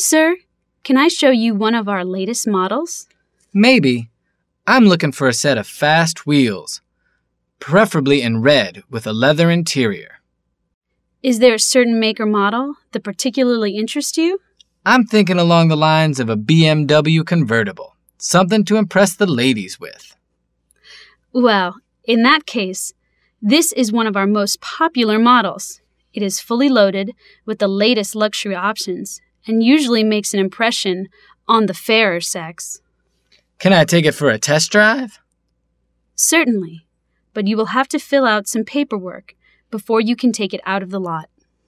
Sir, can I show you one of our latest models? Maybe. I'm looking for a set of fast wheels, preferably in red with a leather interior. Is there a certain make or model that particularly interests you? I'm thinking along the lines of a BMW convertible, something to impress the ladies with. Well, in that case, this is one of our most popular models. It is fully loaded with the latest luxury options and usually makes an impression on the fairer sex. Can I take it for a test drive? Certainly, but you will have to fill out some paperwork before you can take it out of the lot.